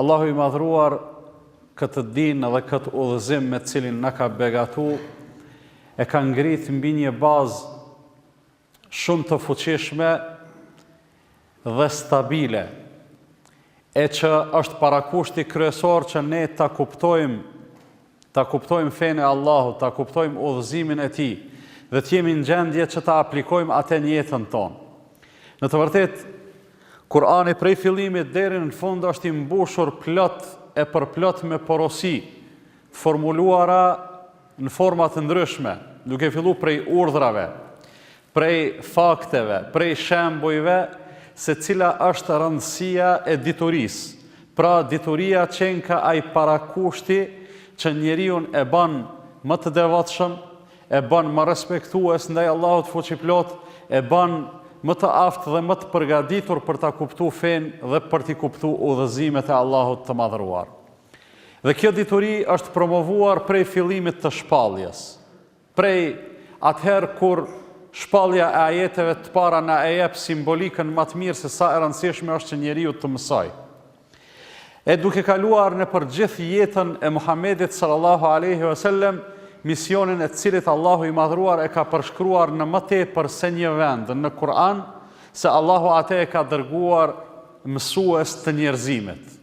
Allahu i Madhëruar këtë dinë dhe këtë udhëzim me të cilin na ka begatu, e ka ngrit mbi një bazë shumë të fuqishme dhe stabile, e që është parakushti kryesor që ne ta kuptojmë ta kuptojmë fenë e Allahut, ta kuptojmë udhëzimin e Tij dhe të jemi në gjendje që ta aplikojmë atë në jetën tonë. Në të vërtetë, Kur'ani prej fillimit deri në fund është i mbushur plot e përplot me porosi, të formuluara në forma të ndryshme, duke fillu prej urdhrave, Prej fakteve, prej shembujve se cila është rëndësia e diturisë, pra dituria qenka ai parakushti që njeriun e ban më të devotshëm, e ban më respektues ndaj Allahut Fuqiplotë, e ban më të aftë dhe më të përgatitur për ta kuptu fenë dhe për t'i kuptu udhëzimet e Allahut të Madhëruar. Dhe kjo dituri është promovuar prej fillimit të shpalljes. Prej atëherë kur shpallja e ajeteve të para na e jep simbolikën më të mirë se sa e rëndësishme është që njeriu të mësojë. E duke kaluar nëpër gjithë jetën e Muhamedit sallallahu alejhi ve sellem, misionin e të cilit Allahu i Madhëruar e ka përshkruar në më tepër se një vend në Kur'an se Allahu atë e ka dërguar mësues të njerëzimit.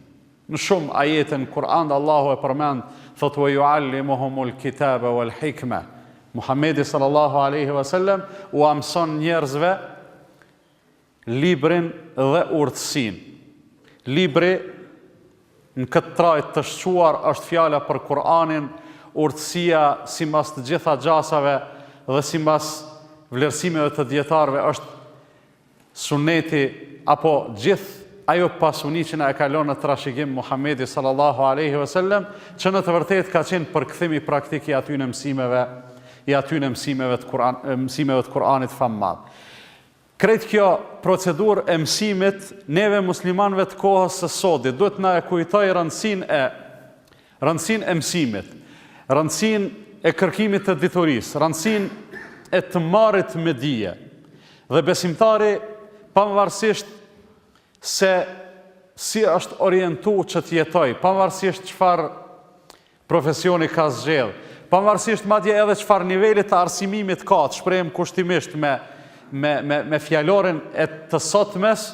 Në shumë ajete në Kur'an Allahu e përmend, thotë, Wa yu'allimuhumul kitabe wal hikme. Muhamedi sallallahu alejhi ve sellem ua mëson njerëzve librin dhe urtësinë. Libri në këtë trajtë të shquar është fjala për Kur'anin, urtësia simbas të gjitha gjasave dhe simbas vlerësimeve të dijetarëve është Sunneti, apo gjithë ajo pasuni që na e ka lënë në trashëgim Muhamedi sallallahu alejhi ve sellem, që në të vërtetë ka qenë përkthimi praktik i atyne mësimeve, i atyne mësimeve të Kur'an, mësimeve të Kur'anit famëmadh. Krejt kjo procedurë e mësimit neve muslimanëve të kohës së sodit duhet t'na e kujtojë rëndësinë e Rëndësinë e mësimit, rëndësinë e kërkimit të diturisë, rëndësinë e të marrit me dije. Dhe besimtari, pamvarësisht se si është orientu që të jetojë, pamvarësisht çfarë profesioni ka zgjedh, pamvarësisht madje edhe çfarë nivelit të arsimimit ka, të shprehem kushtimisht me, me, me, me fjalorin e të sotmes,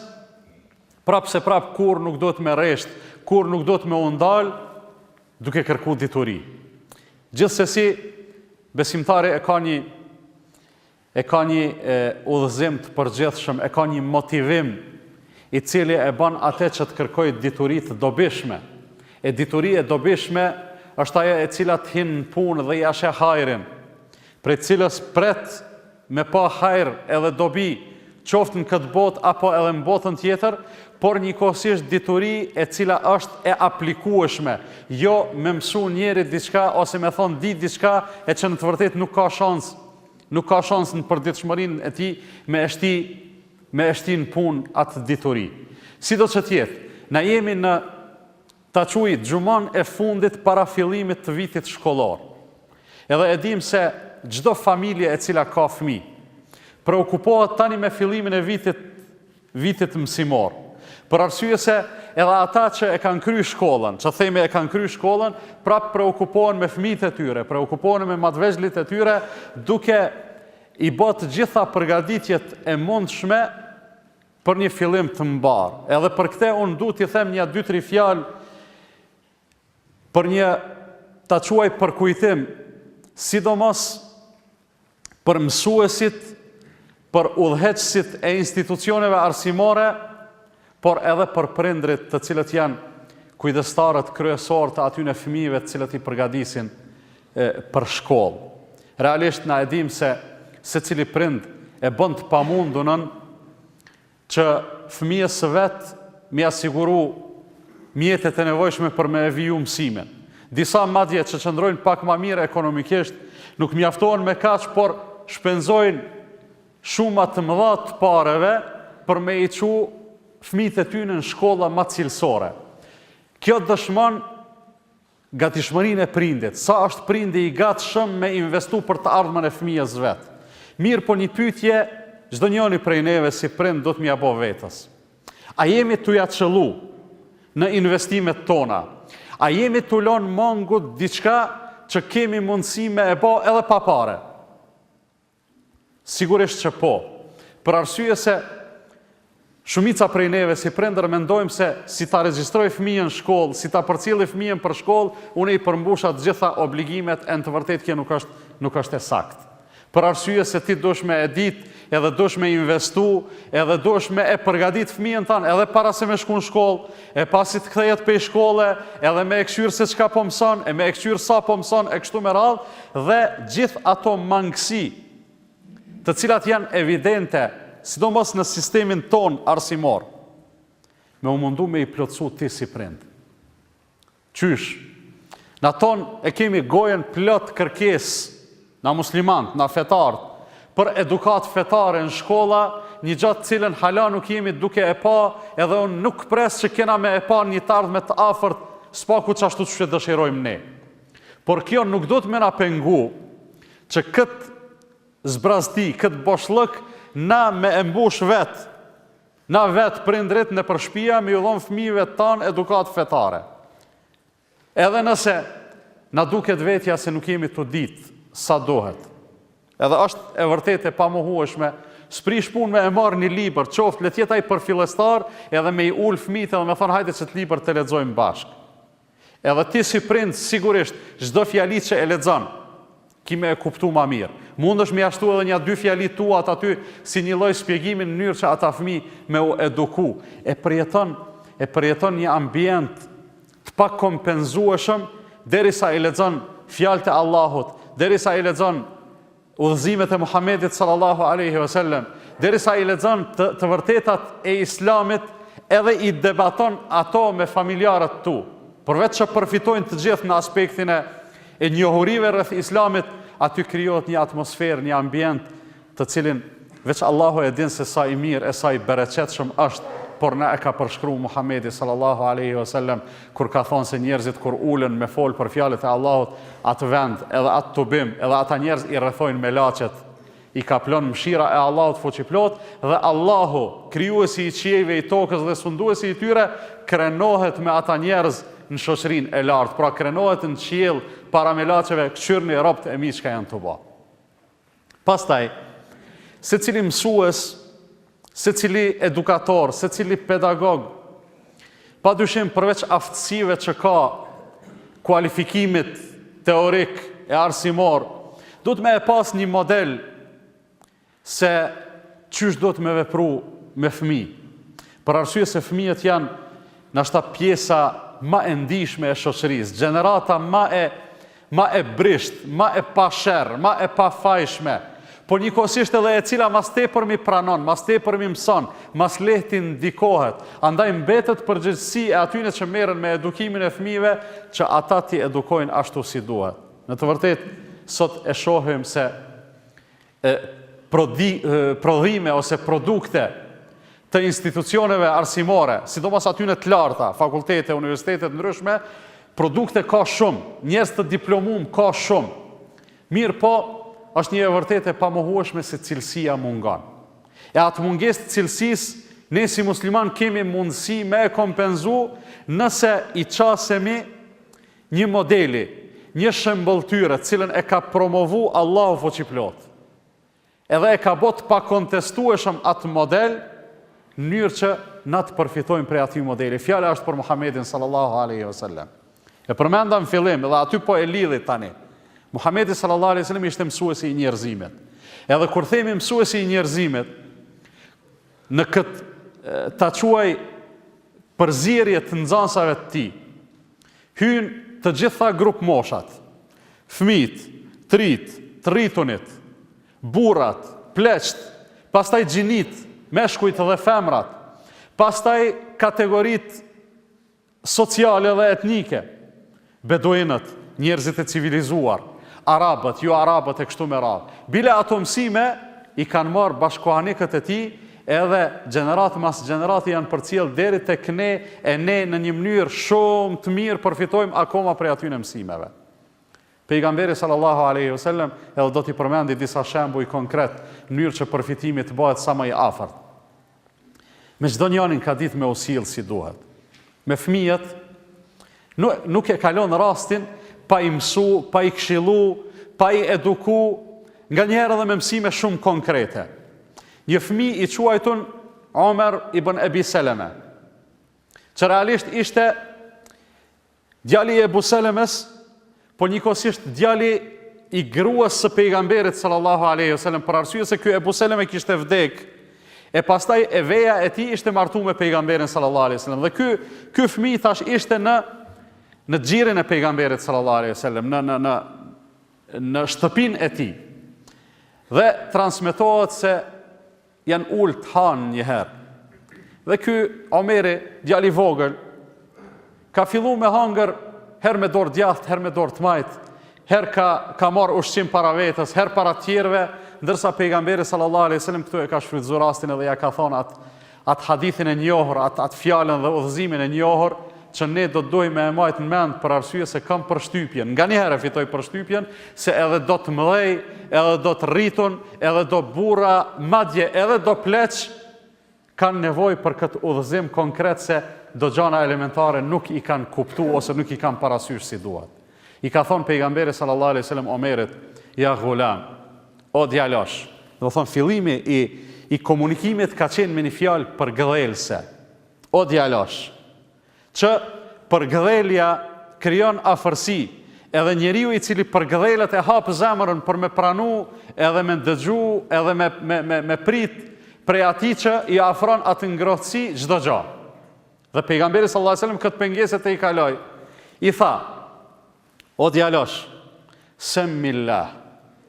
Prap se prap kurrë nuk duhet me rresht, kurrë nuk duhet me u ndal duke kërku dituri. Gjithsesi, besimtari e ka një e ka një udhëzim të përgjithshëm, e ka një motivim i cili e ban atë që të kërkojë dituri të dobishme. E dituri e dobishme është ajo e cila të hin në punë dhe ja sheh hajrin. prej të cilës pret me pa hajr edhe dobi, qoftë në këtë botë apo edhe në botën tjetër, por njëkohësisht dituri e cila është e aplikueshme, jo me mësu njeri diçka ose me thonë di diçka e që në të vërtetë nuk ka shans, nuk ka shans në përditshmërinë e tij me e shti, me e shti në punë atë dituri. Sido që të jetë, na jemi në Ta quaj xhuman e fundit para fillimit të vitit shkollor. Edhe e dimë se çdo familje e cila ka fëmijë, preokupohet tani me fillimin e vitit vitit mësimor. Për arsye se edhe ata që e kanë kry shkollën, që themi e kanë kry shkollën, prapë preokupohen me fëmijët e tyre, preokupohen me ma t'vegjlit e tyre, duke i bë të gjitha përgatitjet e mundshme për një fillim të mbarë. Edhe për këte unë do t'i them një dy tri fjalë për një ta quaj përkujtim, sidomos për mësuesit, për udhëheqësit e institucioneve arsimore, por edhe për prindrit të cilët janë kujdestarët kryesor të atyne fëmijëve të cilët i përgadisin për shkollë. Realisht na e dimë se secili prind e bon të pamundunën që fëmijës së vet me ia siguru mjetet e nevojshme për me e viju mësimin. Disa madje që qëndrojnë pak ma mirë ekonomikisht, nuk mjaftohen me kaq, por shpenzojnë shuma të mëdha të pareve për me i çu fëmijët e tyne në shkolla ma cilësore. Kjo dëshmon Gatishmërinë e prindit, sa është prindi i gatshëm me investu për të ardhmen e fëmijës vet. Mirëpo një pytje çdonjoni prej neve si prind duhet me ia bo vetes. A jemi tu ia qëllu në investimet tona? A jemi tu lon mongut diçka që kemi mundësi me e bo edhe pa pare? Sigurisht që po. Për arsye se shumica prej neve si prindër mendojmë se si ta regjistroj fëmijën shkollë, si ta përcjelli fëmijën për shkollë, unë i përmbusha të gjitha obligimet e në të vërtetë kjo nuk është nuk është e saktë. Për arsye se ti duhesh me e ditë edhe duhesh me investu edhe duhesh me e përgaditë fëmijën tand edhe para se me shku në shkollë, E pasi të kthehet pej shkolle, edhe me e kqyr se çka po mëson, e me e kqyr sa po mëson, e kështu me radhë, dhe gjithë ato mangësi, të cilat janë evidente, sidomos në sistemin tonë arsimor, me u mundu me i plotësu ti si prind. Qysh? Na tonë e kemi gojën plot kërkesë na muslimantë, na fetartë, për edukatë fetare në shkolla, një gja të cilën hala nuk jemi duke e pa edhe unë nuk pres që kena me e pa në një të ardhme të afërt s'paku qashtu qysh e dëshirojmë ne. Por kjo nuk duhet me na pengu që këtë zbrazti, këtë boshllëk na me e mbush vetë. Na vetë prindërit nëpër shpia me ju dhënë fëmijëve tanë edukatë fetare. Edhe nëse na duket vetja se nuk jemi tu ditë sa duhet. Edhe është e vërtetë e pamohueshme, s'prish punë me e marrë një libër, qoftë le të jetë ai për fillestar edhe me i ulë fëmijët edhe me thonë hajde qet libër të lexojmë bashkë. Edhe ti si prind sigurisht çdo fjali që e lexon ki me e kuptu ma mirë. Mundesh me ja shtu edhe nja dy fjali tuat aty si nji lloj spjegimi në mënyrë që ata fëmijë me u eduku. E përjeton e përjeton një ambient të pakompenzueshëm derisa i lexon fjalët e Allahut, derisa i lexon udhëzimet e Muhamedit sallallahu alejhi ve sellem, derisa i lexon të, të vërtetat e Islamit edhe i debaton ato me familjarët tu. Përveç që përfitojnë të gjithë në aspektin e, e njohurive rreth Islamit, aty krijohet një atmosferë, një ambient, të cilin veç Allahu e din se sa i mirë e sa i bereqetshëm është, por na e ka përshkru Muhamedi sallallahu alejhi ve sellem kur ka thonë se njerëzit kur ulen me folë për fjalët e Allahut, atë vend, edhe atë tubim, edhe ata njerëz i rrethojnë melaqet, i kaplon mëshira e Allahut fuqiplotë dhe Allahu, krijuesi i qiejve, i tokës dhe sunduesi i tyre, krenohet me ata njerëz në shoqërinë e lartë, pra krenohet në qiell para melaqeve, kqyrni robt e mi çka janë tu ba. Pastaj, secili mësues, secili edukator, secili pedagog, pa dyshim përveç aftësive që ka kualifikimit teorik e arsimor, duhet me e pas një model se qysh duhet me vepru me fëmi. Për arsye se fëmijët janë nashta pjesa ma e ndishme e shoqërisë, gjenerata ma e ma e brishtë, ma e pasherr, ma e pafajshme, por njëkohësisht edhe e cila ma s'tepërmi pranon, ma s'tepërmi mëson, ma s'lehti ndikohet, andaj mbetet përgjegjësi e atyne që merren me edukimin e fëmijëve që ata t'i edukojnë ashtu si duhet. Në të vërtetë, sot e shohim se prodhime ose produkte të institucioneve arsimore, sidomos atyne të larta, fakultete, universitete të ndryshme, produkte ka shumë, njerëz të diplomum ka shumë. Mirëpo, është një e vërtetë e pamohueshme se cilësia mungon. E atë mungesë të cilësisë, ne si musliman kemi mundësi me e kompenzu nëse i qasemi Një modeli, një shembëlltyre të cilën e ka promovu Allahu Fuqiplotë. Edhe e ka bo të pakontestueshëm atë model, në mënyrë që na të përfitojmë prej atij modeli. Fjala është për Muhamedin sallallahu alaihi wasallam. E përmenda në fillim dhe aty po e lidhi tani. Muhamedi sallallahu alaihi wasallam ishte mësuesi i njerëzimit. Edhe kur themi mësuesi i njerëzimit, Në këtë, ta quaj përzierje të nxanësave të tij, hyjnë të gjitha grupmoshat, fëmijët, të rijtë, të rritunit, burrat, pleqtë, pastaj gjinitë, meshkujt dhe femrat, pastaj kategoritë, sociale dhe etnike, beduinët, njerëzit e civilizuar, arabët, jo arabët e kështu me radhë. Bile ato mësime i kanë marrë bashkëkohanikët e tij edhe gjenerate mas gjenerate janë përcjellë deri tek ne e ne në një mënyrë shumë të mirë përfitojmë akoma prej atyre mësimeve. Pejgamberi sallallahu alejhi ve sellem edhe do t'i përmendi disa shembuj konkretë, mënyrë që përfitimi të bëhet sa më i afërt. Me çdo njërin ka ditë me u sjellë si duhet. Me fëmijët nuk e kalon rastin pa i mësu, pa i këshillu, pa i eduku, nganjëherë edhe me mësime shumë konkrete. Një fëmijë i quajtun Omer ibn Ebi Seleme, që realisht ishte Djali i Ebu Selemes, po njëkohësisht djali i gruas së pejgamberit sallallahu alaihi wasallam për arsye se ky Ebu Seleme kishte vdekë e pastaj e veja e tij ishte martu me pejgamberin sallallahu alaihi wasallam dhe ky ky fëmijë tash ishte në në gjirin e pejgamberit sallallahu alaihi wasallam në në në në shtëpinë e tij dhe transmetohet se Janë ulë të hanë një herë. Dhe ky Omeri, djali i vogël, ka fillu me hangër herë me dorë djathtë, herë me dorë të majtë, herë ka, ka marrë ushqim para vetes, herë para tjerëve, ndërsa pejgamberi sallallahu alaihi sallam këtu e ka shfrytëzu rastin edhe ja ka thonë atë at hadithin e njohur, atë at fjalën dhe udhëzimin e njohur, që ne do të duhej me e majt në mend për arsye se kam përshtypjen, nga njëherë fitoj përshtypjen, se edhe do të mëdhej, edhe do të rritun, edhe do burra, madje edhe do pleq, kanë nevojë për këtë udhëzim konkret se do gjana elementare nuk i kanë kuptu ose nuk i kanë parasysh si duhet. I ka thonë pejgamberi sallallahu alaihi wasallam Omerit, ja gulam, o djalosh. Do thonë fillimi i i komunikimit ka qenë me një fjalë përgëdhelëse. O djalosh! Që përgdhelja krijon afërsi, edhe njeriu i cili përgdhelet e hap zemrën për me pranu edhe me ndëgju edhe me, me, me, me prit prej atij që i afron atë ngrohtësi çdo gjë. Dhe pejgamberi sallallahu alajhi wasallam këtë pengesë te ai e kaloi. I tha: O djalosh, semmillah.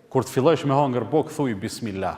Kur të fillosh me hongër bukë, thuj bismillah.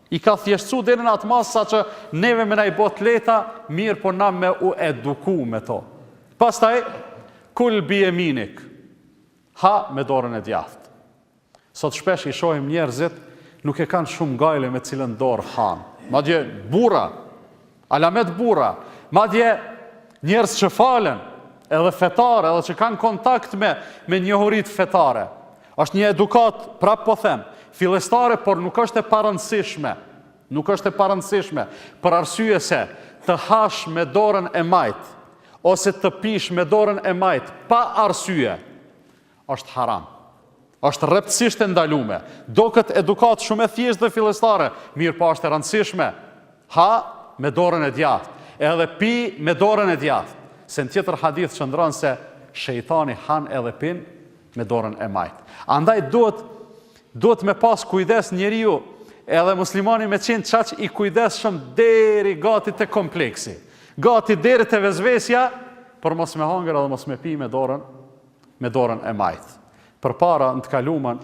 I ka thjeshtësu deri në atë masë saqë neve me na i bo të lehta, mirëpo na me u eduku me to. Pastaj, Kul bi jeminik, Ha me dorën e djathtë. Sot shpesh i shohim njerëzit nuk e kanë shumë gajle me cilën dorë hanë. Madje, burra, Alamet burra, madje njerëz që falen, edhe fetarë, edhe që kanë kontakt me me njohuritë fetare. Është një edukatë, prapë po them, fillestare, por nuk është e parëndësishme. Nuk është e parëndësishme, për arsye se të hash me dorën e majtë ose të pish me dorën e majtë pa arsye, Është haram. Është rreptësisht e ndalume. Doket edukatë shumë e thjeshtë dhe fillestare, mirëpo është e rëndësishme. Ha me dorën e djathtë, edhe pi me dorën e djathtë, se në tjetër hadith qëndron se shejtani han edhe pin me dorën e majtë. Andaj duhet duhet me pas kujdes njeriu edhe muslimani me qenë qaq i kujdesshëm deri gati te kompleksi, gati deri te vesvesja, për mos me hangër edhe mos me pi me dorën me dorën e majtë. Përpara, në të kalumen,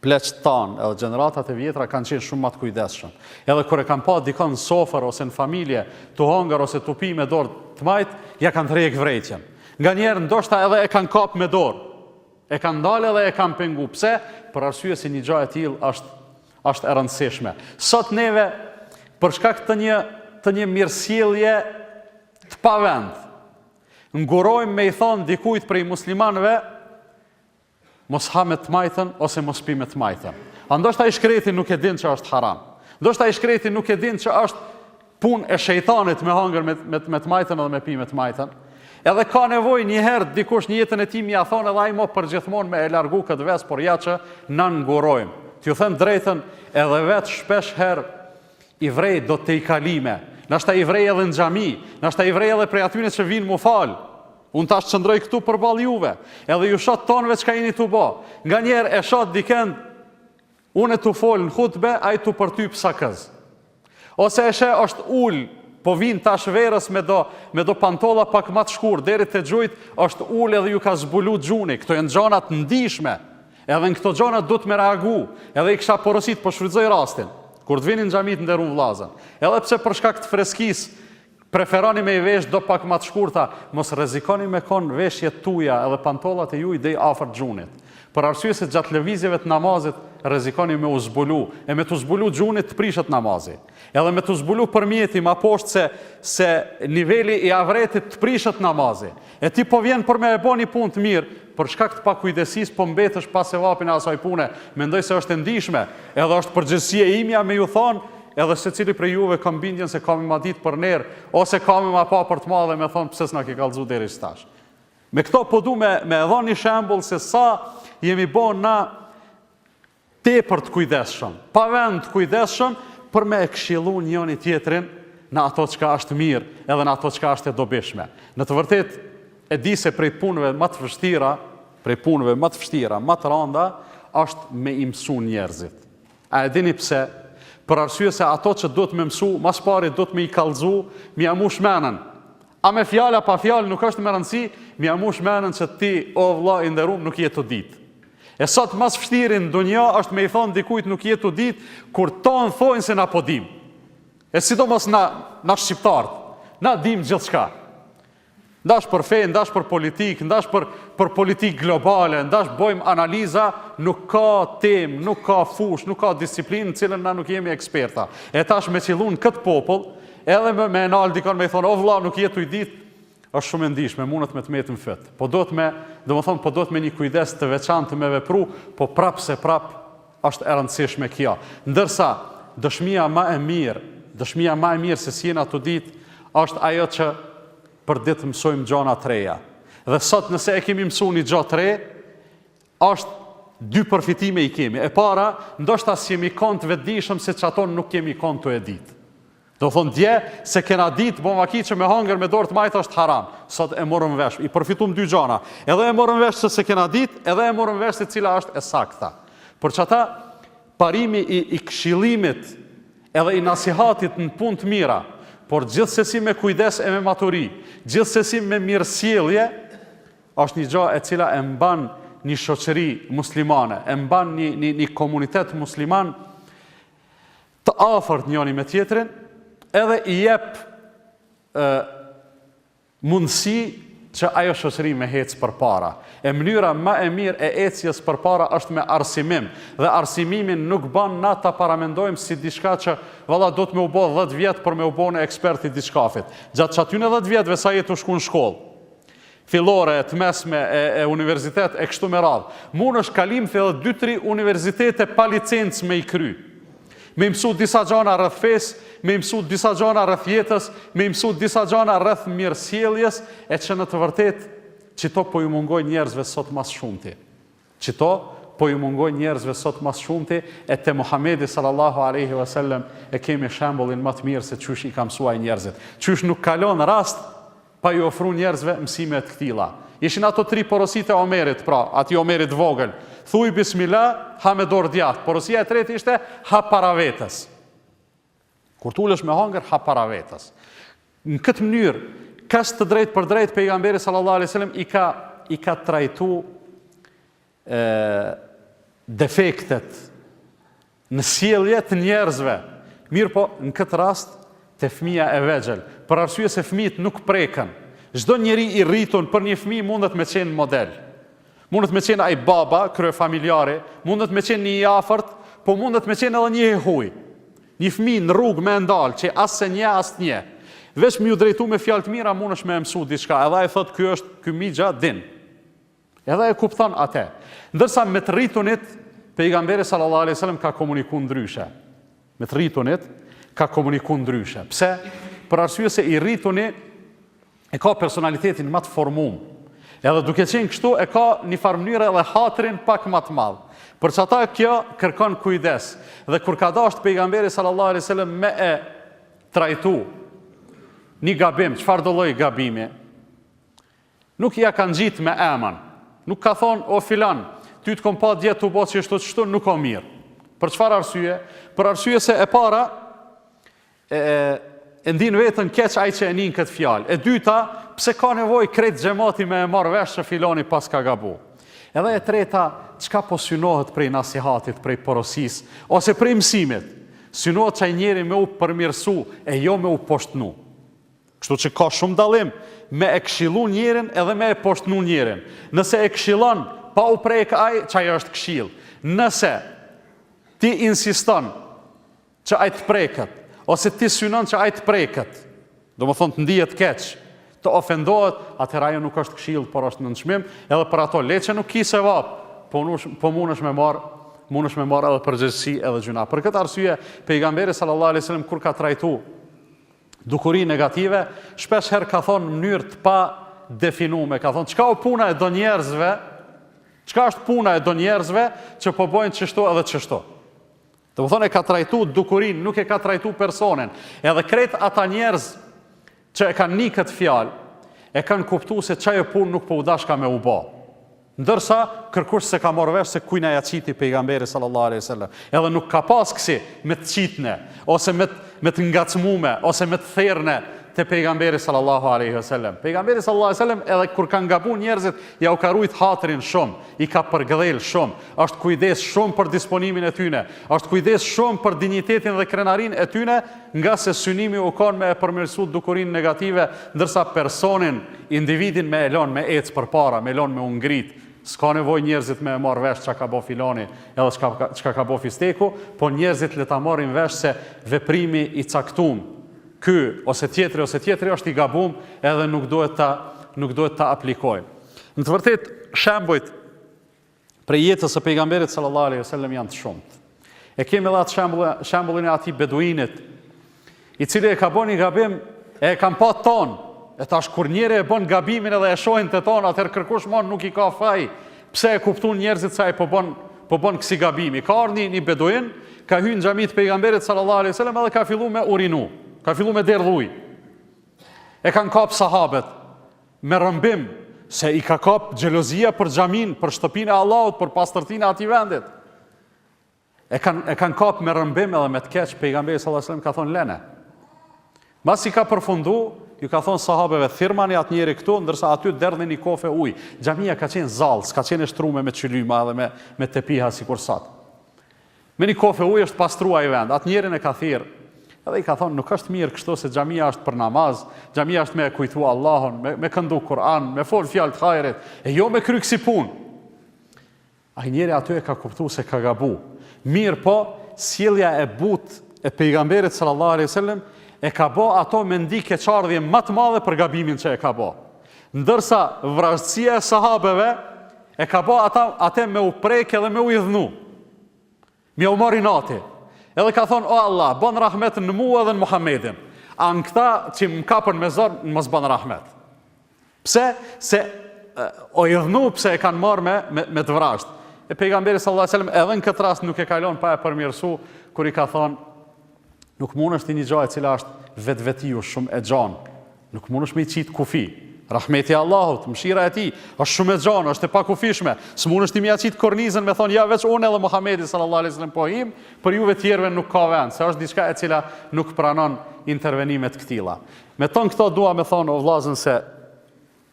pleqt tanë edhe gjeneratat e vjetra kanë qenë shumë ma të kujdesshëm. Edhe kur e kanë pa dikon në sofër ose në familje, tu hongër ose tu pi me dorë të majtë, ia kanë tërhjek vrejtjen. Nganjëherë, ndoshta edhe e kanë kap me dorë. E kanë ndal edhe e kanë pengu. Pse? Për arsye se një gja e tilë është, është e rëndësishme. Sot neve, për shkak të një, të një mirësjellje të pavend, Ngurojmë me i thonë dikujt prej muslimanëve, mos ha me të majtën ose mos pi me të majtën. A ndoshta i shkreti nuk e din që është haram. Ndoshta i shkreti nuk e din që është punë e shejtanit me hangër me, me, me të majtën edhe me pi me të majtën. Edhe ka nevojë një herë dikush në jetën e tij me ia thonë edhe ai mo përgjithmon me e largu këtë ves, por ja që na ngurojmë. T'ju them drejtën edhe vetë shpesh herë I vrej do tejkalime. Ndashta i vrej edhe në xhami. Ndashta i vrej edhe prej atyne që vijnë m'u falë. Unë tash qëndroj këtu përballë juve. Edhe ju shoh tonëve çka jeni tu bo. Nganjëherë e shoh dikënd unë tu fol në hutbe, ai tu përtyp sakëz. Ose e sheh është ul, po vijnë tash verës me do me do pantolla pak ma të shkurtë deri te gjujt, është ul edhe iu ka zbulu gjuni. Këto janë gjana të ndishme. Edhe në këto gjona duhet me reagu, edhe i kisha porosit, po shfrytëzoj rastin. Kur të vini në xhami të nderum vëllazë, edhe pse për shkak të freskisë preferoni me i vesh do pak ma të shkurta, mos rrezikoni me kon veshjet tuaja edhe pantollat e juj dej afër gjunit. Për arsye se gjatë lëvizjeve të namazit rrezikoni me u zbulu, e me t'u zbulu gjunit të prishet namazi. Edhe me t'u zbulu përmjeti ma poshtë se, se niveli i avretit të prishet namazi. E ti po vjen për me e bo një punë të mirë, për shkak të pakujdesisë po mbetesh pa sevapin e asaj pune, mendoj se është e ndishme, edhe është përgjegjësi e imja me ju thonë, edhe secili prej juve kam bindjen se ka me ma ditë për nerë, ose ka me ma pa për të madhe me thonë pse s'na ke kallzu deri tash. Me këto po du me, me e dhon një shembull se sa jemi bo na tepër të kujdesshëm, pa vend të kujdesshëm për me e këshillu njëni tjetrin në ato çka është mirë edhe në ato çka është e dobishme. Në të vërtetë, e di se prej punëve më të vështira, prej punëve më të vështira, ma të randa, është me i mësu njerëzit. A e dini pse? Për arsye se ato që duhet me mësu, ma s'pari duhet me i kallëzu, me ia mush menën. A me fjalë a pa fjalë nuk është me rëndësi, me ia mush menën që ti, o vla i nderum, nuk je tu ditë. E sot ma s'vështiri n'dunja është me i thonë dikujt nuk je tu ditë, kur tonë thojnë se na po dim. E sidomos na, na shqiptarët, na dim gjithçka. Ndash për fe, ndash për politikë, ndash për, për politikë globale, ndash bojmë analiza, nuk ka temë, nuk ka fushë, nuk ka disiplinë, n'cilën na nuk jemi eksperta. E tash me qillu n' këtë popull, Edhe me, me e nalë dikon me i thonë, o vla, nuk je tuj ditë, është shumë e ndishme, mundet me të metë në fyt. Po duhet me, domethonë, po duhet me një kujdes të veçantë me vepru, po prapë se prapë është e rëndësishme kjo. Ndërsa, dëshmia ma e mirë, dëshmia ma e mirë se s'jena tu ditë, është ajo që përditë mësojmë gjona të reja. Dhe sot nëse e kemi mësu një gjo të re, Është dy përfitime i kemi. E para, ndoshta s'jemi kon të vetëdijshëm se qaton nuk jemi kon tu e ditë. Do thonë dje s'e kena ditë bomvaki që me hangër me dorë të majtë është haram. Sot e morëm vesh, i përfitum dy gjana. Edhe e morëm vesh se s'e kena ditë, edhe e morëm vesh se cila është e sakta. Për qata parimi i, i këshillimit edhe i nasihatit në punë të mira, por gjithsesi me kujdes e me maturi, gjithsesi me mirësjellje, Është një gja e cila e mban një shoqëri muslimane, e mban një, një, një komunitet musliman të afërt njëni me tjetrin, edhe i jep e, mundësi që ajo shoqëri me hec përpara. E mënyra më e mirë e ecjes përpara është me arsimim, dhe arsimimin nuk ban na ta paramendojmë si diçka që valla do të me u bo 10 vjet për me u bo ekspert i diçkafit. Gjatë qatyne 10 vjetëve sa je tu shku në shkollë, fillore, të mesme, e, e universitet, e kështu me radhë. Munësh të kalish edhe 2-3 universitete pa licencë me i kry. me i mësu disa gjana rreth fesë, me i mësu disa gjana rreth jetës, me i mësu disa gjana rreth mirësjelljes, e që në të vërtetë, qëto po ju mungojnë njerëzve sot ma s'shumti. Qëto po ju mungojnë njerëzve sot ma s'shumti e te Muhamedi sallallahu alejhi ve sellem e kemi shembullin ma të mirë se qysh i ka mësu ai njerëzit. Qysh nuk ka lon rast pa ju ofru njerëzve mësime të këtilla. Ishin ato tri porositë e Omerit pra, atij Omerit të vogël, Thuj bismilah, ha me dorë t'djathtë. Porosia e tretë ishte, ha para vetes. Kur të ulesh me hangër, ha para vetes. Në këtë mënyrë, kaq të drejtpërdrejtë, pejgamberi sallallahu alai sallam i ka, i ka trajtu e, defektet në sjellje të njerëzve. Mirëpo, në këtë rast, te fëmija e vegjël. Për arsye se fëmijët nuk preken. Çdo njeri i rritun për një fëmijë mundet me qenë model. Mundet me qenë ai baba, kryefamiljari, mundet me qenë një i afërt, po mundet me qenë edhe një i huj. Një fmijë në rrugë me e ndalë, që as s'e njeh, as të njeh. Veç me ju drejtu me fjalë të mira mundesh me e mësu diçka, edhe ai thotë ky është, ky mixha din. Edhe e kupton atë. Ndërsa me të rritunit, pejgamberi sallallahu alaihi wasallam ka komuniku ndryshe. Me të rritunit ka komuniku ndryshe. Pse? Për arsye se i rrituni e ka personalitetin ma të formum, edhe duke qenë kështu e ka një farë mënyre edhe hatrin pak ma të madh. Për qata kjo kërkon kujdes, dhe kur ka dashtë pejgamberi sallallahu alaihi wasallam me e trajtu një gabim, çfarëdo lloj gabimi, nuk ia ka ngjit me emën. Nuk ka thonë o filan, ty të kom pa dje tu bo qështu, qështu nuk o mirë. Për çfarë arsye? Për arsye se e para, E, e, e ndin veten keq ai që e nin këtë fjalë. E dyta, pse ka nevojë krejt xhemati me e marr vesh që filani paska gabu. Edhe e treta, çka po synohet prej nasihatit, prej porosisë ose prej mësimit? Synohet qaj njeri me u përmirësu e jo me u poshtnu. Kështu që ka shumë dallim me e këshillu njerin edhe me e poshtnu njerin. Nëse e këshillon, pa u prek ai, qaj është këshillë. Nëse ti insiston që ai të preket, ose ti synon që ai të preket, domethënë të ndihet keq, të ofendohet, atëherë ajo nuk është këshillë, por është nënçmim, edhe për ato le që nuk ki sevap, po mun, po mundesh me marr mundesh me marr edhe përgjegjësi edhe gjyna. Për këtë arsye, pejgamberi sallallahu alaihi wasallam kur ka trajtu dukuri negative, shpesh herë ka thonë në mënyrë të padefinume, ka thonë çka u puna e do njerëzve, çka është puna e do njerëzve që po bojnë qështu edhe qështu. Domethënë e ka trajtu dukurinë, nuk e ka trajtu personin. Edhe krejt ata njerëz që e kanë ni këtë fjalë, e kanë kuptu se qajo punë nuk po u dashka me u bo. Ndërsa, kërkush se ka marrë vesh se kujna ja qiti pejgamberi sallallahu alaihi sallam. Edhe nuk ka pas kësi me të qitne, ose me, me të ngacmume, ose me të therne te pejgamberi sallallahu alaihi sallam. Pejgamberi sallallahu alaihi sallam edhe kur kanë gabu njerëzit, ja u ka rujt hatërin shumë, i ka përgëdhel shumë. Është kujdes shumë për disponimin e tyne, është kujdes shumë për dinjitetin dhe krenarinë e tyne, nga se synimi u konë me e përmirësu dukurinë negative, ndërsa personin, individin me e lonë me ecë përpara, me e lonë me u ngritë, s'ka nevojë njerëzit me e marrë vesh ça ka bo filani edhe ça, çka ka bo fisteku, po njerëzit le ta marrin vesh se veprimi i caktum, ky ose tjetri ose tjetri është i gabum edhe nuk duhet ta, nuk duhet ta aplikojmë. Në të vërtetë, shembujt Prej jetës së Pejgamberit sallallahu alejhi wasallam janë të shumtë. E kemi edhe atë shembullin shembullin e atij beduinit, i cili e ka bo një gabim e e kanë pa t'tonë. E tash kur njeri e bën gabimin edhe e shohin të tonë, atëherë kërkush më nuk i ka faj. Pse e kuptun njerëzit se ai po bën po bën kësi gabimi. Ka ardh një beduin, ka hy në xhami të Pejgamberit sallallahu alejhi wasallam edhe ka fillu me urinu, ka fillu me derdh ujë. E kanë kap sahabët. me rrëmbim se i ka kap xhelozia për xhaminë, për shtëpinë e Allahut, për pastërtinë e atij vendit. E kanë e kanë kap me rrëmbim edhe me të keq, pejgamberi sallallahu alajhi wasallam ka thonë lene. Masi ka përfundu, ju ka thonë sahabeve, thirmani atë njeri këtu, ndërsa aty derdhni një kofe ujë. Xhamia ka qenë zall, s'ka qenë e shtrume me qylyma edhe me, me tepiha sikur sot. Me një kofe ujë është pastru ai vend. Atë njerinë e ka thirrë edhe i ka thonë nuk është mirë kështu se xhamia është për namaz, xhamia është me e kujtu Allahun, me, me këndu Kur'an, me fol fjalë të hajrit, e jo me kry kësi punë. Ai njeri aty e ka kuptu se ka gabu. Mirëpo, sjellja e butë e pejgamberit sallallahu alaihi wasallam e ka bo ato me ndi keqardhje ma të madhe për gabimin që e ka bo. Ndërsa vrazhdësia e sahabeve E ka ba ata atë me u prek edhe me u idhnu. M'jau marr inati. Edhe ka thonë, o Allah, ban rahmet në mua dhe në Muhammedin. A në këta që më kapën me zor, mos ban rahmet. Pse? Se u idhnu pse e kanë marrë me, me, me të vrazhdë. E pejgamberi sallallahu alajhi wasallam edhe në këtë rast nuk e kalon pa e përmirësu kur i ka thonë nuk mundesh ti një gja e cila është vetvetiu shumë e gjanë. Nuk mundesh me i qitë kufi. Rahmeti i Allahut, mëshira e tij, është shumë e gjanë, është e pakufishme. S'mundesh ti me ia qitë kornizën me thonë ja veç unë edhe Muhamedi sallallahu alaihi wasallam po him, për juve tjerëve nuk ka vend, se është diçka e cila nuk pranon intervenime të këtilla. Me tanë këto dua me thonë o vllazën se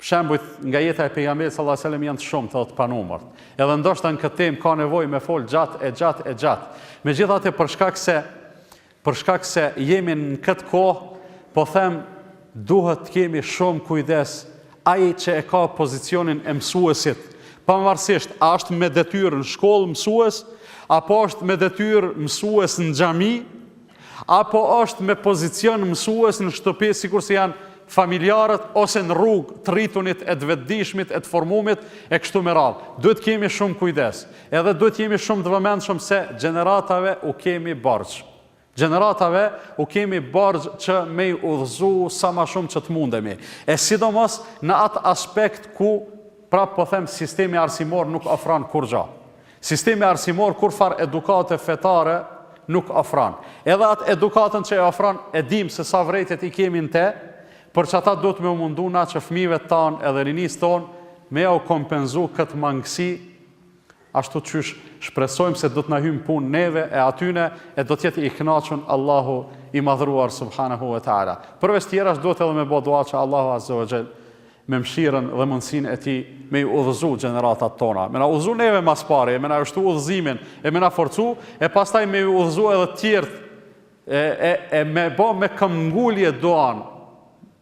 shembujt nga jeta e pejgamberit sallallahu alaihi wasallam janë të shumtë edhe të panumërt. Edhe ndoshta në këtë temë ka nevojë me fol gjatë e gjatë e gjatë. Megjithatë për shkak se Për shkak se jemi në këtë kohë, po them duhet të kemi shumë kujdes ai që e ka pozicionin e mësuesit, pavarësisht a është me detyrë në shkollë mësues, apo është me detyrë mësues në xhami, apo është me pozicion mësues në shtëpi sikur se janë familjarët ose në rrugë të rritunit e të vetëdijshmit e të formumit e kështu me radhë. Duhet të kemi shumë kujdes. Edhe duhet të jemi shumë të vëmendshëm se gjeneratave u kemi borxh. Gjeneratave u kemi borxh që me i udhëzu sa ma shumë që të mundemi. E sidomos në atë aspekt ku, prapë po them, sistemi arsimor nuk ofron kurgja. Sistemi arsimor kurfarë edukate fetare nuk ofron. Edhe atë edukatën që e ofron e dim se sa vrejtjet i kemi në te, për çata duhet me u mundu na që fmive tanë edhe rinis tonë me ja u kompenzu këtë mangësi ashtu qysh shpresojmë se do të na hyjë n'punë neve e atyne e do të jetë i kënaqun Allahu i Madhëruar Subhanehu ue Teala. Përveç tjerash duhet edhe me bo dua që Allahu Azze ue Xhel me mëshirën dhe mundësinë e Tij me i udhëzu gjeneratat tona, me na udhëzu neve ma s'pari e me na shtu udhëzimin e me na forcu e pastaj me i udhëzu edhe të tjerët e, e, e me bo me këmbëngulje duan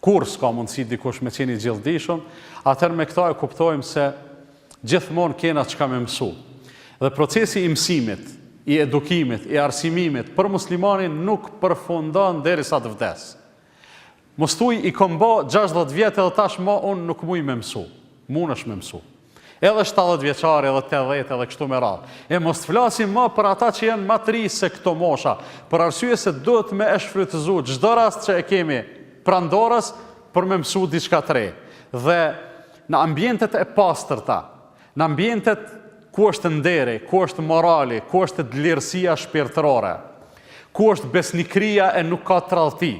Kurrë s'ka mundësi dikush me qenë i gjithëdijshëm, atëherë me këto e kuptojmë se gjithmonë kena çka me mësu. Dhe procesi i mësimit, i edukimit, i arsimimit për muslimanin nuk përfundon derisa të vdesë. Mos thuj i kom ba gjashtëdhjetë vjet edhe tash ma unë nuk muj me mësu. Munesh me mësu. Edhe shtatëdhjetë vjeçari edhe tetëdhjetë edhe kështu me radhë. E mos të flasim ma për ata që janë ma të ri se këto mosha, për arsye se duhet me e shfrytëzu çdo rast që e kemi pranë dorës për me mësu diçka të re. Dhe në ambientet e pastërta, në ambientet ku është nderi, ku është morali, ku është dlirësia shpirtërore, ku është besnikëria e nuk ka tradhti,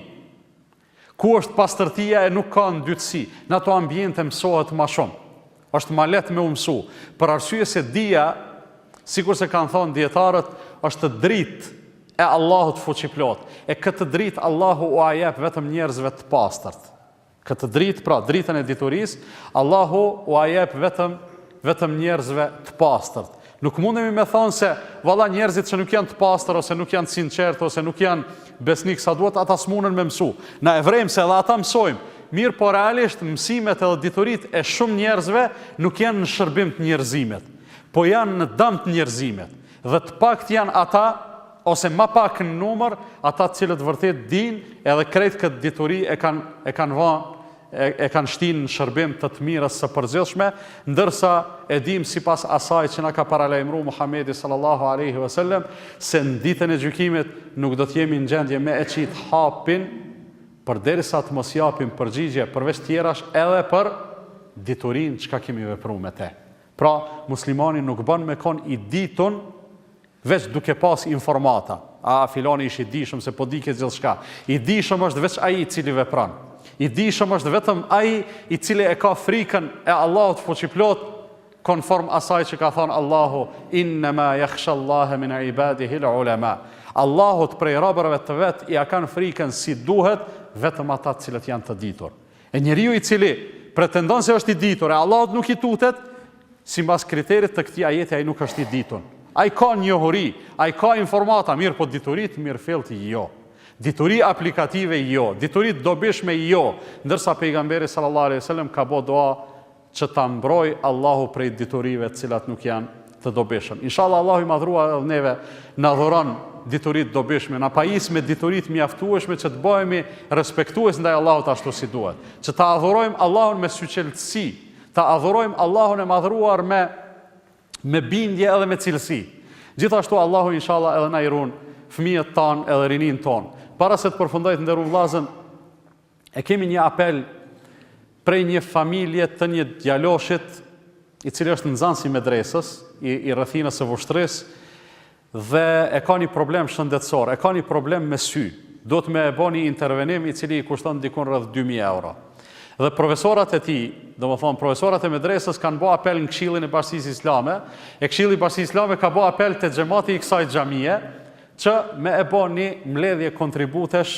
Ku është pastërtia e nuk ka ndytësi, në ato ambjente mësohet ma shumë. Është ma lehtë me u mësu, për arsye se dija, sikurse kanë thënë dijetarët, është dritë e Allahut fuqiplotë, e këtë dritë Allahu ua jep vetëm njerëzve të pastërt. Këtë dritë, pra dritën e diturisë, Allahu ua jep vetëm vetëm njerëzve të pastërt. Nuk mundemi me thonë se valla njerëzit që nuk janë të pastër ose nuk janë të sinqertë ose nuk janë besnik sa duhet, ata s'munën me mësu. Na e vrejmë se edhe ata mësojnë. Mirëpo realisht mësimet edhe dituritë e shumë njerëzve nuk janë në shërbim të njerëzimit, po janë në dam të njerëzimit. Dhe të paktë janë ata, ose ma pak në numër, ata të cilët vërtet dinë edhe krejt këtë dituri e kanë e kanë vanë e kanë shtinë në shërbim të të mirës së përgjithshme, ndërsa e dimë sipas asaj që na ka paralajmëru Muhamedi sallallahu alaihi wasallam se në ditën e gjykimit nuk do të jemi në gjendje me e qit hapin përderisa të mos japim përgjigje përveç tjerash edhe për diturinë çka kemi vepru me te. Pra, muslimani nuk ban me kon i ditun Veç duke pas informata. Aa filani ish i dijshëm se po dike gjithçka. I dijshëm është veç ai i cili vepron. I dijshëm është vetëm ai i cili e ka frikën e Allahut fuqiplotë konform asaj që ka thënë Allahu innema jahshallahe min ibadihil ulema. Allahut prej robërve të vet ia kanë frikën si duhet vetëm ata të cilët janë të ditur. E njeriu i cili pretendon se është i ditur e Allahut nuk i tutet, sipas kriterit të këtij ajeti ai nuk është i ditur. Ai ka njohuri, ai ka informata, mirëpo dituri të mirëfilltë jo. Dituri aplikative jo, dituri të dobishme jo, ndërsa pejgamberi sallallahu alaihi wasallam ka bo dua që ta mbrojë Allahu prej diturive të cilat nuk janë të dobishme inshallah Allahu i madhruar edhe neve na dhuron dituri të dobishme na pajis me dituri të mjaftueshme që të bëhemi respektues ndaj Allahut ashtu si duhet që ta adhurojmë Allahun me syçeltësi ta adhurojmë Allahun e madhruar me me bindje edhe me cilësi gjithashtu Allahu inshallah edhe na i run fëmijët tanë edhe rininë tonë para se të përfundoj të nderuar vëllazën E kemi një apel prej një familje të një djaloshit, i cili është nxënës i medresës, i, i rrethinës së Vushtrrisë dhe e ka një problem shëndetësor, e ka një problem me sy. Duhet me e bo një intervenim i cili i kushton dikun rreth 2000 euro. Dhe profesorat e tij, domethënë profesorat e medresës kanë ba apel në Këshillin e Bashkësisë Islame, e Këshilli i Bashkësisë Islame ka ba apel te xhemati i kësaj xhamie që me e bo një mbledhje kontributesh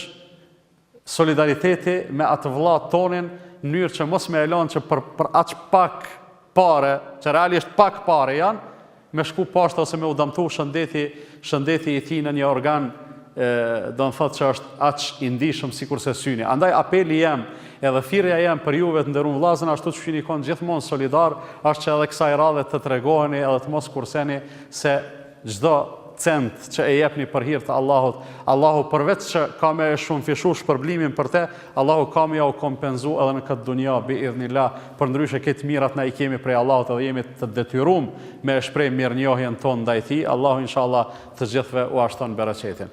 solidariteti me atë vëlla tonin në mënyrë që mos me e lanë që për, për aq pak pare, që realisht pak pare janë, me shku poshtë ose me u dëmtu shëndeti, shëndeti i tij në një organ e, do në thotë që është aq i ndishëm sikurse syni. Andaj apeli jem edhe thirrja jem për juve të nderun vllazën, ashtu qysh jeni konë gjithmonë solidar, ashtu që edhe kësaj radhe të tregoheni edhe të mos kurseni se Çdo cent që e jepni për hir të Allahut, Allahu përveç që ka me e shumëfishu shpërblimin për te, Allahu ka me jau kompenzu edhe në këtë dunja, bi-idhni-llah, përndryshe krejt të mirat na i kemi prej Allahut edhe jemi të detyrum me e shpreh mirënjohjen tonë ndaj tij, Allahu inshallah të gjithëve ua shton bereqetin.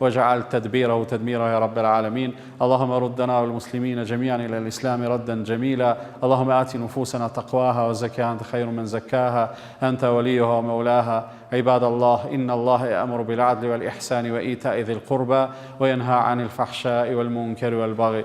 واجعل تدبيره تدميره يا رب العالمين اللهم ردنا والمسلمين المسلمين جميعا إلى الإسلام ردا جميلا اللهم آت نفوسنا تقواها وزكاها أنت خير من زكاها أنت وليها ومولاها عباد الله إن الله يأمر بالعدل والإحسان وإيتاء ذي القربى وينهى عن الفحشاء والمنكر والبغي